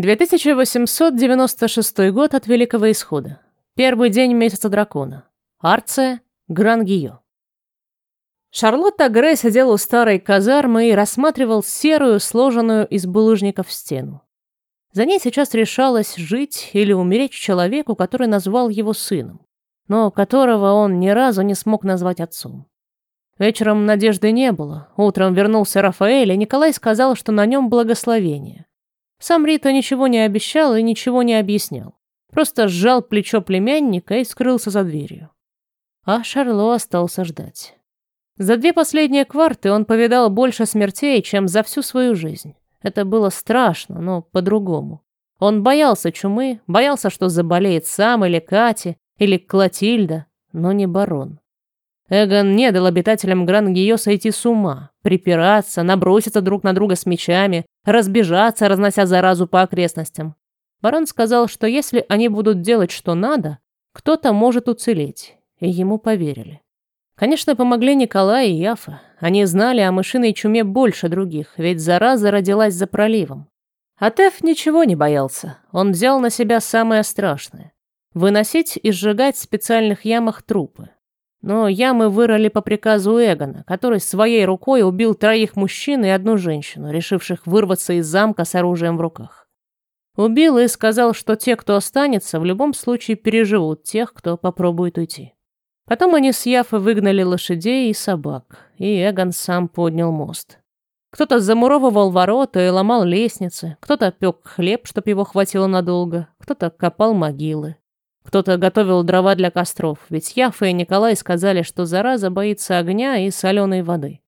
2896 год от Великого Исхода. Первый день месяца дракона. Арция, Грангио. Шарлотта Грей сидел у старой казармы и рассматривал серую, сложенную из булыжников стену. За ней сейчас решалось жить или умереть человеку, который назвал его сыном, но которого он ни разу не смог назвать отцом. Вечером надежды не было. Утром вернулся Рафаэль, и Николай сказал, что на нем благословение. Сам Рита ничего не обещал и ничего не объяснял. Просто сжал плечо племянника и скрылся за дверью. А Шарло остался ждать. За две последние кварты он повидал больше смертей, чем за всю свою жизнь. Это было страшно, но по-другому. Он боялся чумы, боялся, что заболеет сам или Катя, или Клотильда, но не барон. Эгон не дал обитателям Гран-Гио сойти с ума, припираться, наброситься друг на друга с мечами, разбежаться, разнося заразу по окрестностям. Барон сказал, что если они будут делать, что надо, кто-то может уцелеть, и ему поверили. Конечно, помогли Николай и Яфа. Они знали о мышиной чуме больше других, ведь зараза родилась за проливом. А Теф ничего не боялся. Он взял на себя самое страшное – выносить и сжигать в специальных ямах трупы. Но ямы вырыли по приказу Эгона, который своей рукой убил троих мужчин и одну женщину, решивших вырваться из замка с оружием в руках. Убил и сказал, что те, кто останется, в любом случае переживут тех, кто попробует уйти. Потом они с Яфой выгнали лошадей и собак, и Эгон сам поднял мост. Кто-то замуровывал ворота и ломал лестницы, кто-то пек хлеб, чтоб его хватило надолго, кто-то копал могилы. Кто-то готовил дрова для костров, ведь Яфа и Николай сказали, что зараза боится огня и соленой воды.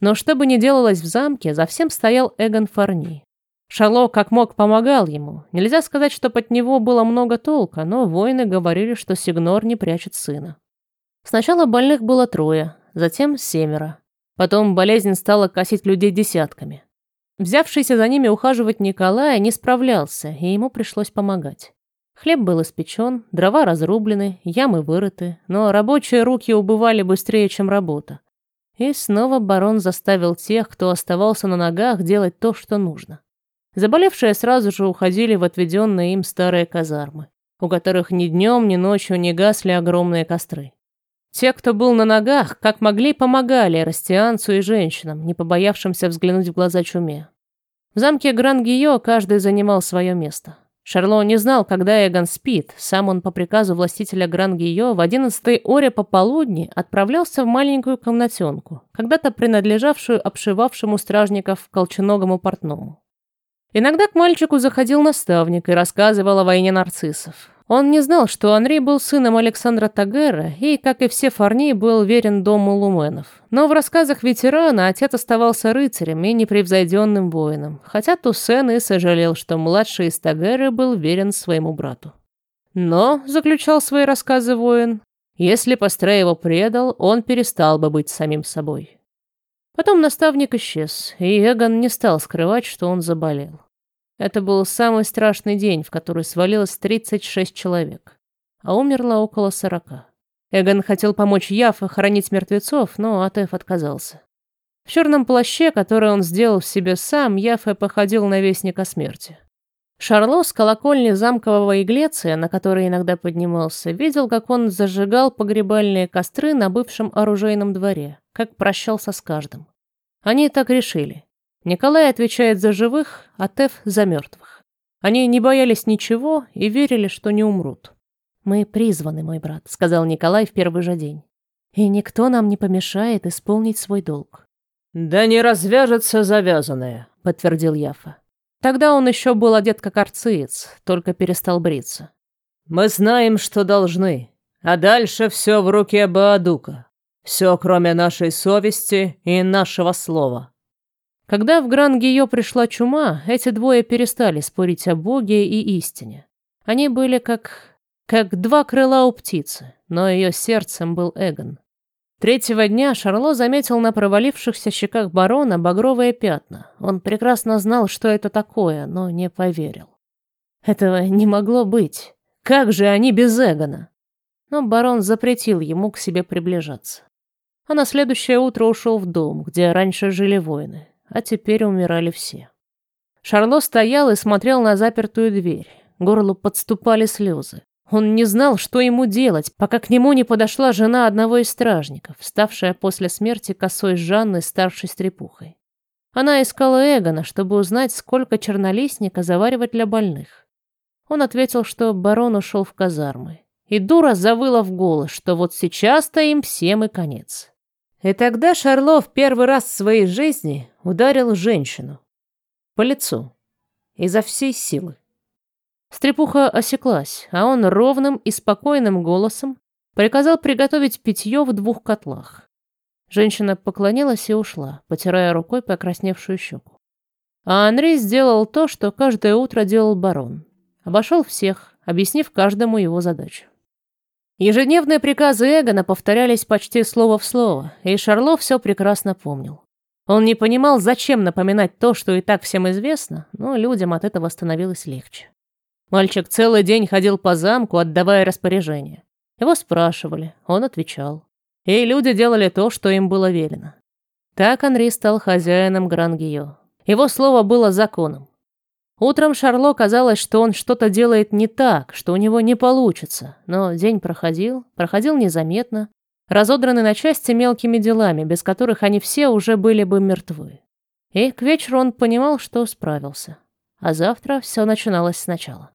Но что бы ни делалось в замке, за всем стоял Эгон Фарни. Шало как мог помогал ему. Нельзя сказать, что под него было много толка, но воины говорили, что Сигнор не прячет сына. Сначала больных было трое, затем семеро. Потом болезнь стала косить людей десятками. Взявшийся за ними ухаживать Николай не справлялся, и ему пришлось помогать. Хлеб был испечен, дрова разрублены, ямы вырыты, но рабочие руки убывали быстрее, чем работа. И снова барон заставил тех, кто оставался на ногах, делать то, что нужно. Заболевшие сразу же уходили в отведенные им старые казармы, у которых ни днем, ни ночью не гасли огромные костры. Те, кто был на ногах, как могли, помогали растианцу и женщинам, не побоявшимся взглянуть в глаза чуме. В замке Гран-Гио каждый занимал свое место. Шарло не знал, когда Эгон спит. Сам он по приказу властителя Гран-Гио в одиннадцатой оре пополудни отправлялся в маленькую комнатенку, когда-то принадлежавшую обшивавшему стражников колченогому портному. Иногда к мальчику заходил наставник и рассказывал о войне нарциссов. Он не знал, что Анри был сыном Александра Тагера и, как и все Фарни, был верен дому Луменов. Но в рассказах ветерана отец оставался рыцарем и непревзойденным воином, хотя Туссен и сожалел, что младший из Тагера был верен своему брату. Но, заключал свои рассказы воин, если Пастре его предал, он перестал бы быть самим собой. Потом наставник исчез, и Эгон не стал скрывать, что он заболел. Это был самый страшный день, в который свалилось 36 человек, а умерло около 40. Эгон хотел помочь Яф хоронить мертвецов, но Атеф отказался. В черном плаще, который он сделал в себе сам, Яфе походил на вестника смерти. Шарло с колокольни замкового Иглеция, на который иногда поднимался, видел, как он зажигал погребальные костры на бывшем оружейном дворе, как прощался с каждым. Они так решили. Николай отвечает за живых, а Теф за мертвых. Они не боялись ничего и верили, что не умрут. «Мы призваны, мой брат», — сказал Николай в первый же день. «И никто нам не помешает исполнить свой долг». «Да не развяжется завязанное», — подтвердил Яфа. Тогда он еще был одет как арциец, только перестал бриться. «Мы знаем, что должны, а дальше все в руке Баадука. Все, кроме нашей совести и нашего слова». Когда в Гран-Гио пришла чума, эти двое перестали спорить о Боге и истине. Они были как... как два крыла у птицы, но ее сердцем был Эгон. Третьего дня Шарло заметил на провалившихся щеках барона багровые пятна. Он прекрасно знал, что это такое, но не поверил. Этого не могло быть. Как же они без Эгона? Но барон запретил ему к себе приближаться. А на следующее утро ушел в дом, где раньше жили воины а теперь умирали все. Шарло стоял и смотрел на запертую дверь. Горлу подступали слезы. Он не знал, что ему делать, пока к нему не подошла жена одного из стражников, ставшая после смерти косой Жанны старшей стрепухой. Она искала Эгона, чтобы узнать, сколько чернолистника заваривать для больных. Он ответил, что барон ушел в казармы. И дура завыла в голос, что вот сейчас-то им всем и конец. И тогда Шарлов первый раз в своей жизни ударил женщину. По лицу. Изо всей силы. Стрепуха осеклась, а он ровным и спокойным голосом приказал приготовить питье в двух котлах. Женщина поклонилась и ушла, потирая рукой покрасневшую щеку. А Андрей сделал то, что каждое утро делал барон. Обошел всех, объяснив каждому его задачу. Ежедневные приказы Эгона повторялись почти слово в слово, и Шарло все прекрасно помнил. Он не понимал, зачем напоминать то, что и так всем известно, но людям от этого становилось легче. Мальчик целый день ходил по замку, отдавая распоряжения. Его спрашивали, он отвечал. И люди делали то, что им было велено. Так Анри стал хозяином Грангио. Его слово было законом. Утром Шарло казалось, что он что-то делает не так, что у него не получится. Но день проходил, проходил незаметно, разодранный на части мелкими делами, без которых они все уже были бы мертвы. И к вечеру он понимал, что справился. А завтра все начиналось сначала.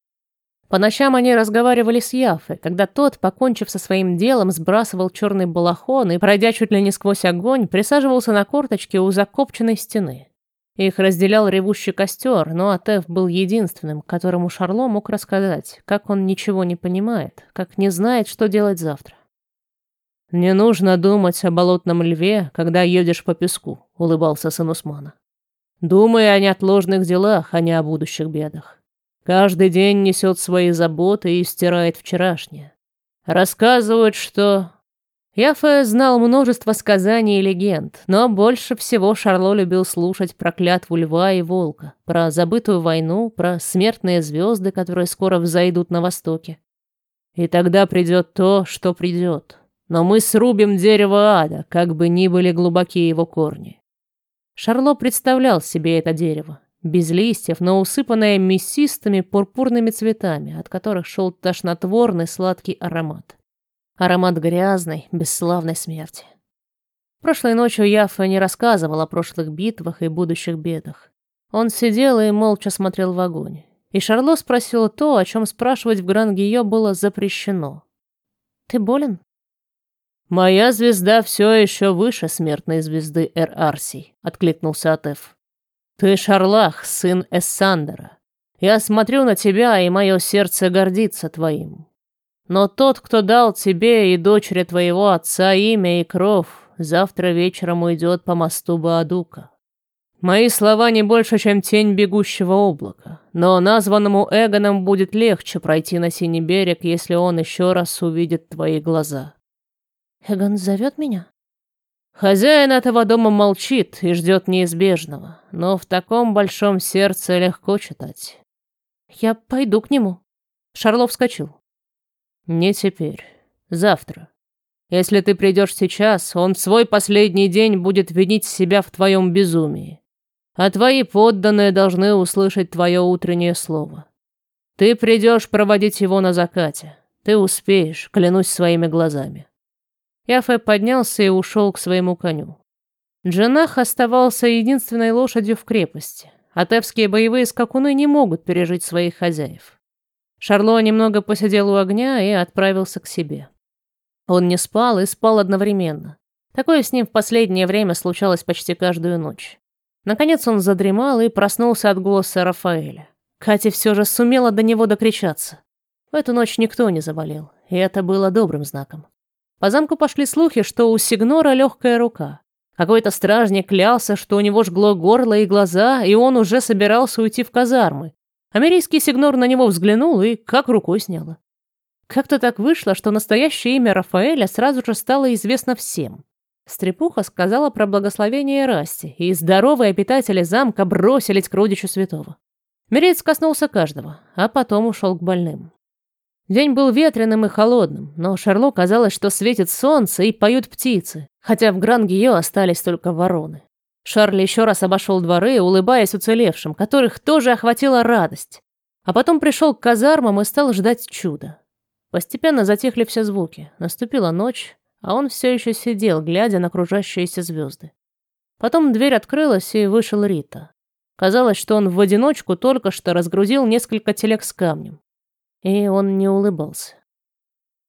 По ночам они разговаривали с Яфой, когда тот, покончив со своим делом, сбрасывал черный балахон и, пройдя чуть ли не сквозь огонь, присаживался на корточке у закопченной стены. Их разделял ревущий костер, но Атеф был единственным, которому Шарло мог рассказать, как он ничего не понимает, как не знает, что делать завтра. «Не нужно думать о болотном льве, когда едешь по песку», — улыбался сын Усмана. «Думай о неотложных делах, а не о будущих бедах. Каждый день несет свои заботы и стирает вчерашнее. Рассказывают, что... Яфе знал множество сказаний и легенд, но больше всего Шарло любил слушать про клятву льва и волка, про забытую войну, про смертные звезды, которые скоро взойдут на востоке. И тогда придет то, что придет. Но мы срубим дерево ада, как бы ни были глубоки его корни. Шарло представлял себе это дерево, без листьев, но усыпанная мясистыми пурпурными цветами, от которых шел тошнотворный сладкий аромат. Аромат грязной, бесславной смерти. Прошлой ночью Яфа не рассказывал о прошлых битвах и будущих бедах. Он сидел и молча смотрел в огонь. И Шарло спросил то, о чем спрашивать в Грангио было запрещено. «Ты болен?» «Моя звезда все еще выше смертной звезды Эр-Арсий», — откликнулся Атеф. Ты Шарлах, сын Эссандера. Я смотрю на тебя, и мое сердце гордится твоим. Но тот, кто дал тебе и дочери твоего отца имя и кровь, завтра вечером уйдет по мосту Баадука. Мои слова не больше, чем тень бегущего облака, но названному Эгоном будет легче пройти на синий берег, если он еще раз увидит твои глаза. Эгон зовет меня? Хозяин этого дома молчит и ждет неизбежного, но в таком большом сердце легко читать. Я пойду к нему. Шарлов вскочил. Не теперь. Завтра. Если ты придешь сейчас, он в свой последний день будет винить себя в твоем безумии. А твои подданные должны услышать твое утреннее слово. Ты придешь проводить его на закате. Ты успеешь, клянусь своими глазами. Яфе поднялся и ушел к своему коню. Джанах оставался единственной лошадью в крепости. Атевские боевые скакуны не могут пережить своих хозяев. Шарло немного посидел у огня и отправился к себе. Он не спал и спал одновременно. Такое с ним в последнее время случалось почти каждую ночь. Наконец он задремал и проснулся от голоса Рафаэля. Катя все же сумела до него докричаться. В эту ночь никто не заболел, и это было добрым знаком. По замку пошли слухи, что у Сигнора легкая рука. Какой-то стражник клялся, что у него жгло горло и глаза, и он уже собирался уйти в казармы. Америйский Сигнор на него взглянул и как рукой сняло. Как-то так вышло, что настоящее имя Рафаэля сразу же стало известно всем. Стрепуха сказала про благословение Расти, и здоровые обитатели замка бросились к родичу святого. Мерец коснулся каждого, а потом ушел к больным. День был ветреным и холодным, но Шарло казалось, что светит солнце и поют птицы, хотя в Гран-Гио остались только вороны. Шарль еще раз обошел дворы, улыбаясь уцелевшим, которых тоже охватила радость. А потом пришел к казармам и стал ждать чуда. Постепенно затихли все звуки. Наступила ночь, а он все еще сидел, глядя на окружающиеся звезды. Потом дверь открылась, и вышел Рита. Казалось, что он в одиночку только что разгрузил несколько телег с камнем. И он не улыбался.